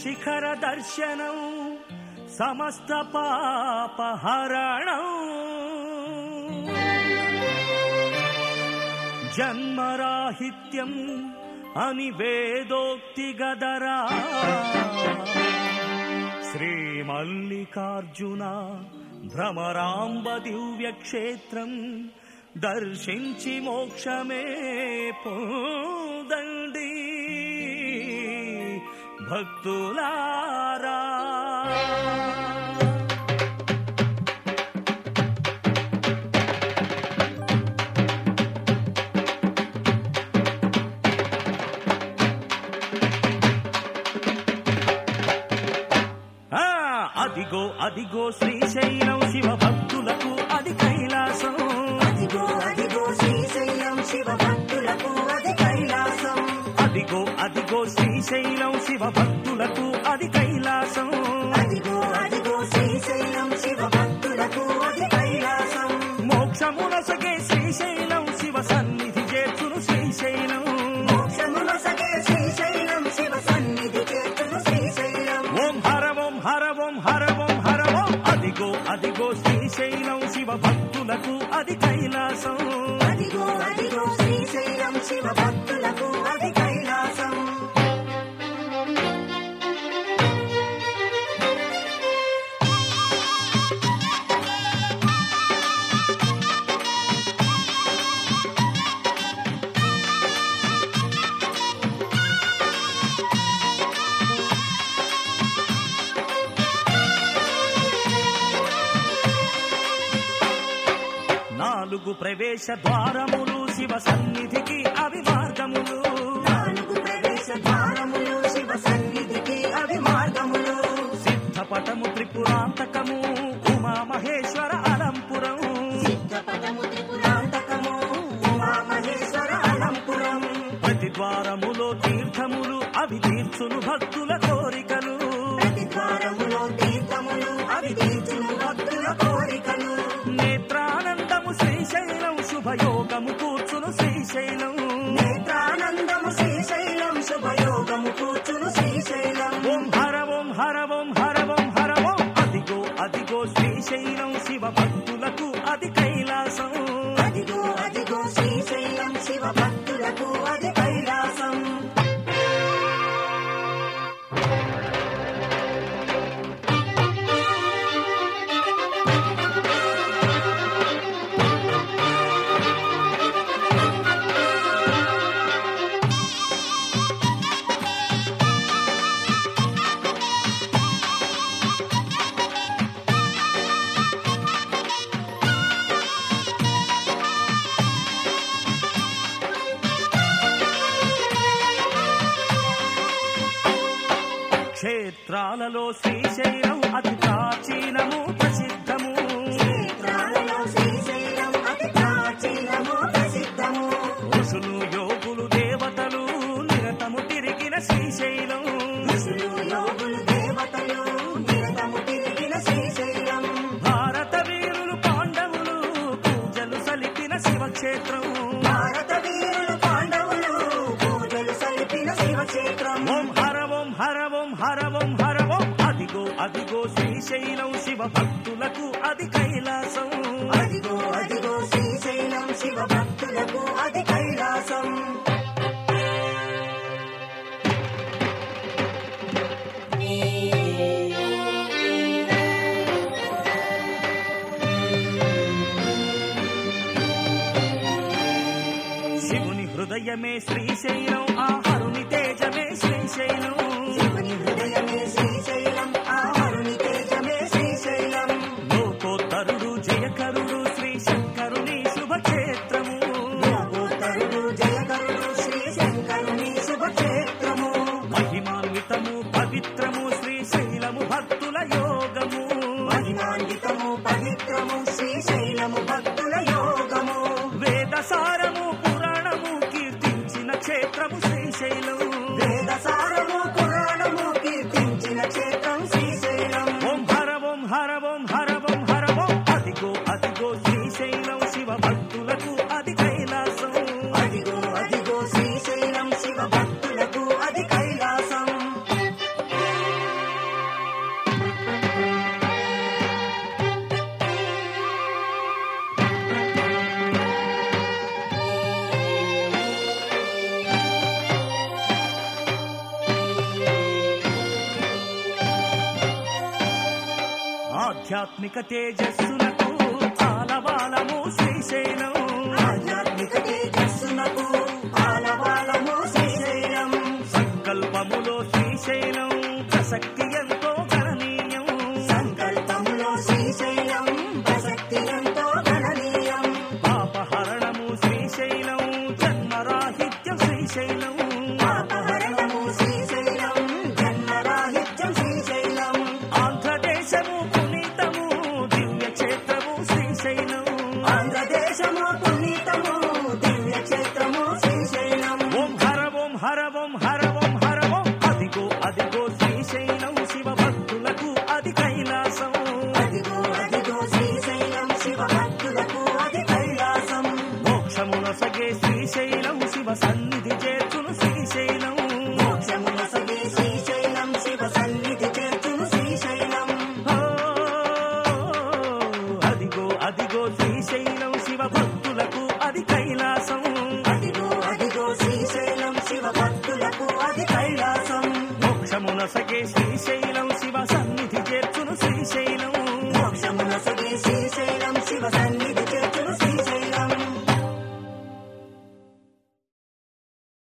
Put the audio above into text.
శిఖర దర్శనం సమస్త పాపహరణం జన్మరాహిత్యం అని వేదోక్తి గదరా శ్రీ మల్లికార్జున భ్రమరాంబ దివ్య క్షేత్రం దర్శించి మోక్షమే పొందండి భక్తులారా. అదిగో అదిగో శ్రీశైలం శివ భక్తులకు అది కైలాసం. అదిగో అది అదిగో శ్రీశైలం శివ భక్తులకు అది కైలాసం. అదిగో అదిగో శ్రీశైలం శివ భక్తులకు అది కైలాసం. మోక్షమునసగే శ్రీశైలం శివ సన్నిధి చేర్చును శ్రీశైలం. మోక్షముల సగే శ్రీశైలం శివ సన్నిధి చేతులు శ్రీశైలం. ఓం హర ఓం హర ఓం హర ఓం హర ఓం. అదిగో అదిగో శ్రీశైలం శివ భక్తులకు అది కైలాసం. అదిగో అదిగో శ్రీశైలం శివ భక్తులకు అది నాలుగు ప్రవేశ ద్వారములు శివ సన్నిధికి అవి మార్గములు నాలుగు ప్రవేశ ద్వారములు శివ సన్నిధికి అవి మార్గములు సిద్ధపటము త్రిపురాంతకము ఉమా మహేశ్వర అలంపురం. సిద్ధపటము త్రిపురాంతకము ఉమా మహేశ్వర అలంపురం. ప్రతి ద్వారములో తీర్థములు అవి తీర్చును భక్తుల కోరికలు. ప్రతి ద్వారములో తీర్థములు అవి తీర్చును శుభయోగము కూర్చును శ్రీశైలం. నేత్రానందము శ్రీశైలం శుభయోగము కూర్చును శ్రీశైలం. ఓం హర ఓం హర ఓం హర ఓం హర ఓం అదిగో అదిగో శ్రీశైలం శివ భక్తులకు అది కైలాసం. క్షేత్రాలలో శ్రీశైలం అతి ప్రాచీనము ప్రసిద్ధము. క్షేత్రాలలో శ్రీశైలం అతి ప్రాచీనము ప్రసిద్ధము. ఋషులు అదిగో శ్రీశైలం శివ భక్తులకు అది కైలాసం. అదిగో అదిగో శ్రీశైలం శివ భక్తులకు అది కైలాసం. శివుని హృదయమే శ్రీశైలం ఆ హరుని తేజమే శ్రీశైలం. శివుని హృదయమే శ్రీశైలం ఆధ్యాత్మిక తేజస్సులకు ఆలవాలము శ్రీశైలం. శ్రీశైలం శివ భక్తులకు అది